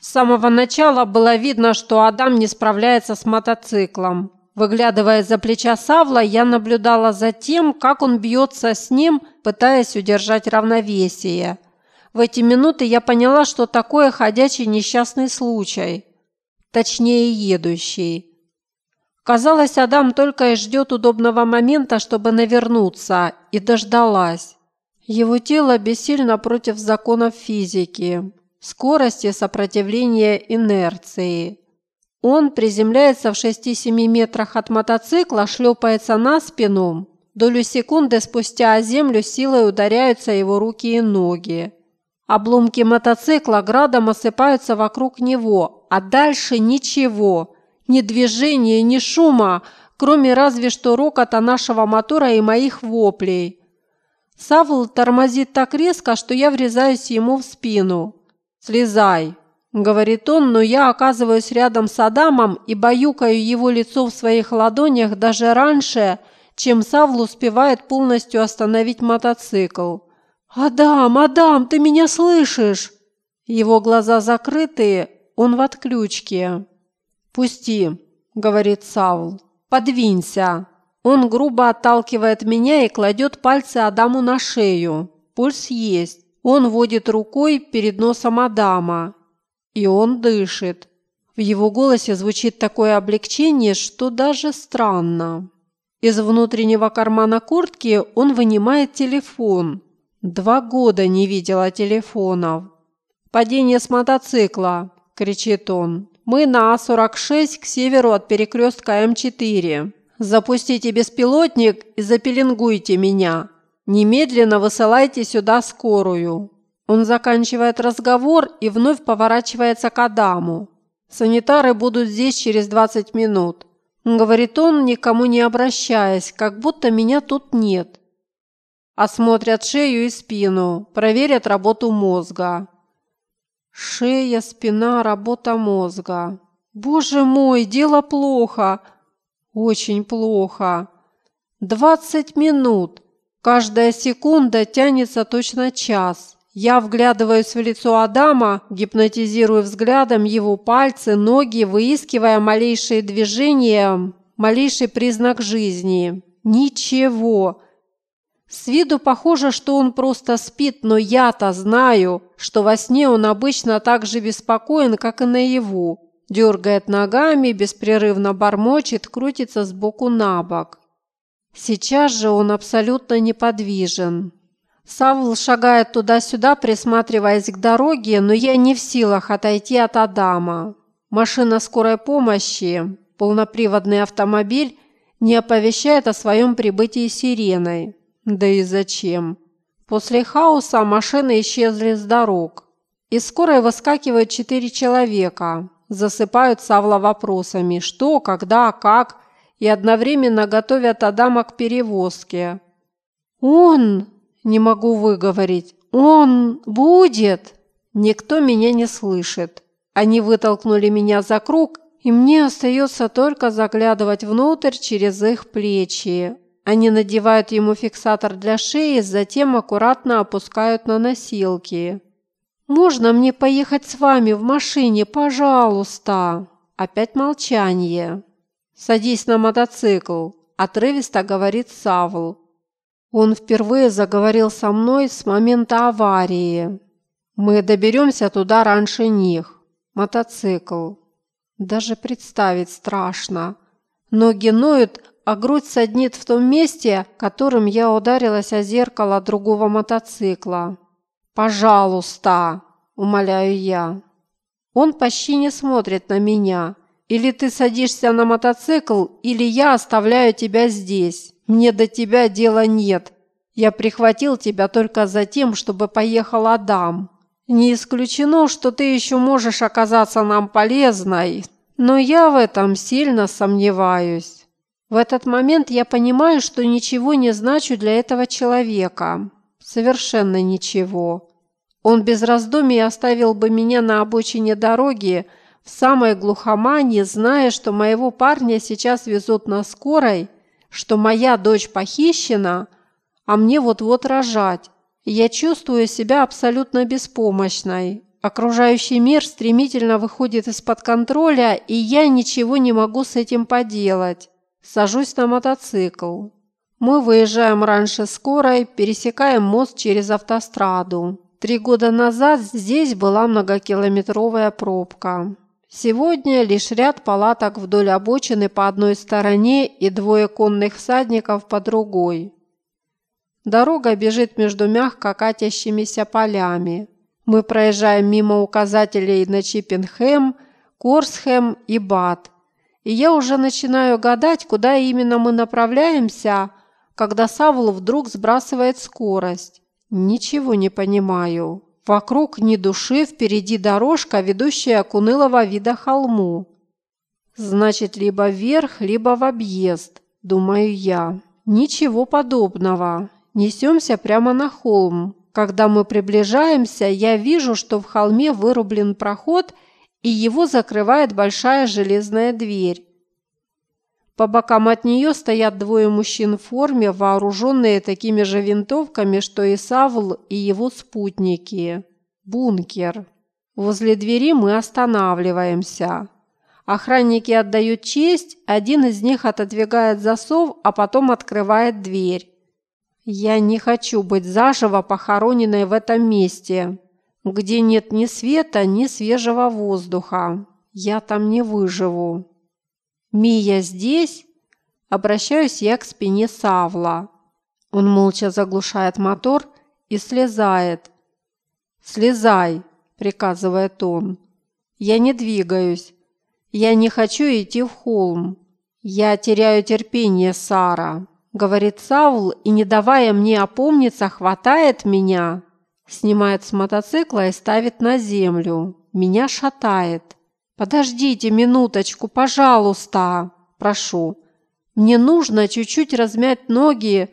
С самого начала было видно, что Адам не справляется с мотоциклом. Выглядывая за плеча Савла, я наблюдала за тем, как он бьется с ним, пытаясь удержать равновесие. В эти минуты я поняла, что такое ходячий несчастный случай. Точнее, едущий. Казалось, Адам только и ждет удобного момента, чтобы навернуться, и дождалась. Его тело бессильно против законов физики, скорости сопротивления инерции. Он приземляется в 6-7 метрах от мотоцикла, шлепается на спину. Долю секунды спустя о землю силой ударяются его руки и ноги. Обломки мотоцикла градом осыпаются вокруг него, а дальше ничего – ни движения, ни шума, кроме разве что рокота нашего мотора и моих воплей. Савл тормозит так резко, что я врезаюсь ему в спину. «Слезай», – говорит он, но я оказываюсь рядом с Адамом и баюкаю его лицо в своих ладонях даже раньше, чем Савл успевает полностью остановить мотоцикл. «Адам, Адам, ты меня слышишь?» Его глаза закрытые, он в отключке. «Пусти», – говорит Саул. «Подвинься». Он грубо отталкивает меня и кладет пальцы Адаму на шею. Пульс есть. Он водит рукой перед носом Адама. И он дышит. В его голосе звучит такое облегчение, что даже странно. Из внутреннего кармана куртки он вынимает телефон. Два года не видела телефонов. «Падение с мотоцикла!» – кричит он. Мы на А-46 к северу от перекрестка М4. Запустите беспилотник и запеленгуйте меня. Немедленно высылайте сюда скорую». Он заканчивает разговор и вновь поворачивается к Адаму. «Санитары будут здесь через 20 минут», – говорит он, никому не обращаясь, как будто меня тут нет. Осмотрят шею и спину, проверят работу мозга. Шея, спина, работа мозга. Боже мой, дело плохо. Очень плохо. Двадцать минут. Каждая секунда тянется точно час. Я вглядываюсь в лицо Адама, гипнотизирую взглядом его пальцы, ноги, выискивая малейшие движения, малейший признак жизни. Ничего. С виду похоже, что он просто спит, но я-то знаю, что во сне он обычно так же беспокоен, как и наяву. Дергает ногами, беспрерывно бормочет, крутится с боку на бок. Сейчас же он абсолютно неподвижен. Савл шагает туда-сюда, присматриваясь к дороге, но я не в силах отойти от Адама. Машина скорой помощи, полноприводный автомобиль, не оповещает о своем прибытии сиреной. Да и зачем? После хаоса машины исчезли с дорог. Из скорой выскакивают четыре человека, засыпают Савла вопросами, что, когда, как, и одновременно готовят Адама к перевозке. «Он!» – не могу выговорить. «Он будет!» Никто меня не слышит. Они вытолкнули меня за круг, и мне остается только заглядывать внутрь через их плечи. Они надевают ему фиксатор для шеи, затем аккуратно опускают на носилки. «Можно мне поехать с вами в машине, пожалуйста?» Опять молчание. «Садись на мотоцикл», – отрывисто говорит Савл. Он впервые заговорил со мной с момента аварии. Мы доберемся туда раньше них. Мотоцикл. Даже представить страшно. Ноги ноют а грудь саднит в том месте, которым я ударилась о зеркало другого мотоцикла. «Пожалуйста!» – умоляю я. Он почти не смотрит на меня. Или ты садишься на мотоцикл, или я оставляю тебя здесь. Мне до тебя дела нет. Я прихватил тебя только за тем, чтобы поехал Адам. Не исключено, что ты еще можешь оказаться нам полезной, но я в этом сильно сомневаюсь. В этот момент я понимаю, что ничего не значу для этого человека. Совершенно ничего. Он без раздумий оставил бы меня на обочине дороги в самой глухомане, зная, что моего парня сейчас везут на скорой, что моя дочь похищена, а мне вот-вот рожать. Я чувствую себя абсолютно беспомощной. Окружающий мир стремительно выходит из-под контроля, и я ничего не могу с этим поделать. Сажусь на мотоцикл. Мы выезжаем раньше скорой, пересекаем мост через автостраду. Три года назад здесь была многокилометровая пробка. Сегодня лишь ряд палаток вдоль обочины по одной стороне и двое конных всадников по другой. Дорога бежит между мягко катящимися полями. Мы проезжаем мимо указателей на Чиппенхэм, Корсхэм и Бат. И я уже начинаю гадать, куда именно мы направляемся, когда Савл вдруг сбрасывает скорость. Ничего не понимаю. Вокруг ни души, впереди дорожка, ведущая к унылого вида холму. Значит, либо вверх, либо в объезд, думаю я. Ничего подобного. Несемся прямо на холм. Когда мы приближаемся, я вижу, что в холме вырублен проход, и его закрывает большая железная дверь. По бокам от нее стоят двое мужчин в форме, вооруженные такими же винтовками, что и Савл и его спутники. Бункер. Возле двери мы останавливаемся. Охранники отдают честь, один из них отодвигает засов, а потом открывает дверь. Я не хочу быть заживо похороненной в этом месте, где нет ни света, ни свежего воздуха. Я там не выживу. «Мия здесь?» Обращаюсь я к спине Савла. Он молча заглушает мотор и слезает. «Слезай!» – приказывает он. «Я не двигаюсь. Я не хочу идти в холм. Я теряю терпение, Сара», – говорит Савл, и, не давая мне опомниться, хватает меня, снимает с мотоцикла и ставит на землю. Меня шатает. «Подождите минуточку, пожалуйста!» «Прошу. Мне нужно чуть-чуть размять ноги».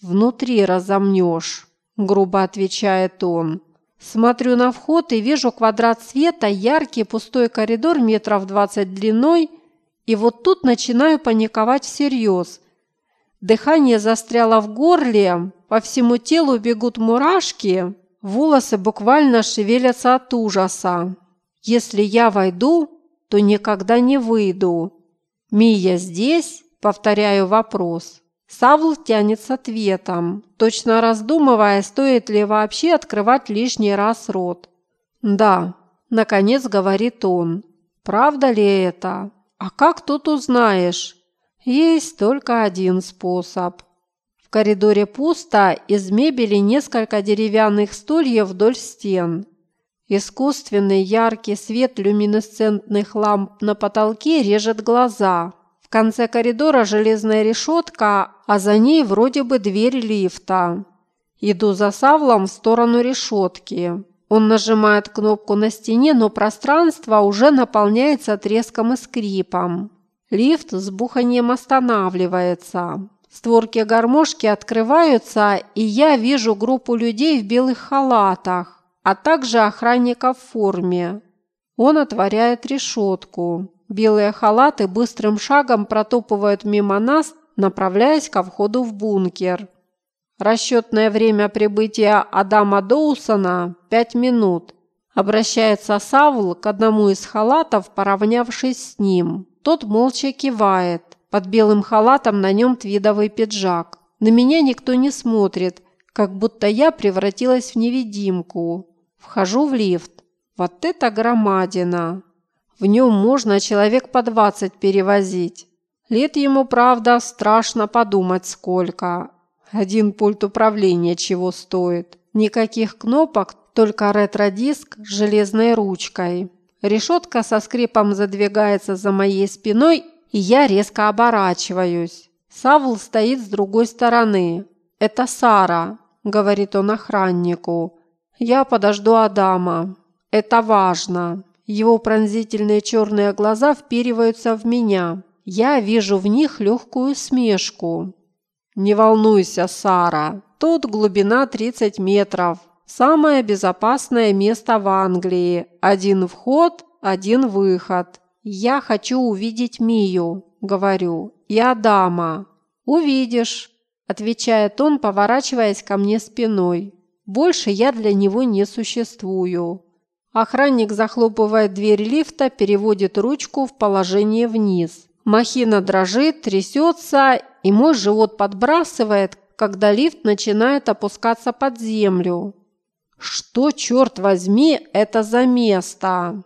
«Внутри разомнешь», – грубо отвечает он. Смотрю на вход и вижу квадрат света, яркий пустой коридор метров двадцать длиной, и вот тут начинаю паниковать всерьез. Дыхание застряло в горле, по всему телу бегут мурашки, волосы буквально шевелятся от ужаса. Если я войду, то никогда не выйду. Мия здесь? Повторяю вопрос. Савл тянет с ответом, точно раздумывая, стоит ли вообще открывать лишний раз рот. «Да», – наконец говорит он. «Правда ли это? А как тут узнаешь?» «Есть только один способ». В коридоре пусто, из мебели несколько деревянных стульев вдоль стен. Искусственный яркий свет люминесцентных ламп на потолке режет глаза. В конце коридора железная решетка, а за ней вроде бы дверь лифта. Иду за Савлом в сторону решетки. Он нажимает кнопку на стене, но пространство уже наполняется треском и скрипом. Лифт с буханием останавливается. Створки гармошки открываются, и я вижу группу людей в белых халатах а также охранника в форме. Он отворяет решетку. Белые халаты быстрым шагом протопывают мимо нас, направляясь ко входу в бункер. Расчетное время прибытия Адама Доусона – пять минут. Обращается Савл к одному из халатов, поравнявшись с ним. Тот молча кивает. Под белым халатом на нем твидовый пиджак. На меня никто не смотрит, как будто я превратилась в невидимку. Вхожу в лифт. Вот это громадина! В нем можно человек по двадцать перевозить. Лет ему, правда, страшно подумать сколько. Один пульт управления чего стоит. Никаких кнопок, только ретро-диск с железной ручкой. Решетка со скрипом задвигается за моей спиной, и я резко оборачиваюсь. Савл стоит с другой стороны. «Это Сара», – говорит он охраннику. Я подожду Адама. Это важно. Его пронзительные черные глаза впериваются в меня. Я вижу в них легкую смешку. Не волнуйся, Сара. Тут глубина 30 метров. Самое безопасное место в Англии. Один вход, один выход. Я хочу увидеть Мию, говорю, и Адама. Увидишь, отвечает он, поворачиваясь ко мне спиной. Больше я для него не существую. Охранник захлопывает дверь лифта, переводит ручку в положение вниз. Махина дрожит, трясется, и мой живот подбрасывает, когда лифт начинает опускаться под землю. Что, черт возьми, это за место?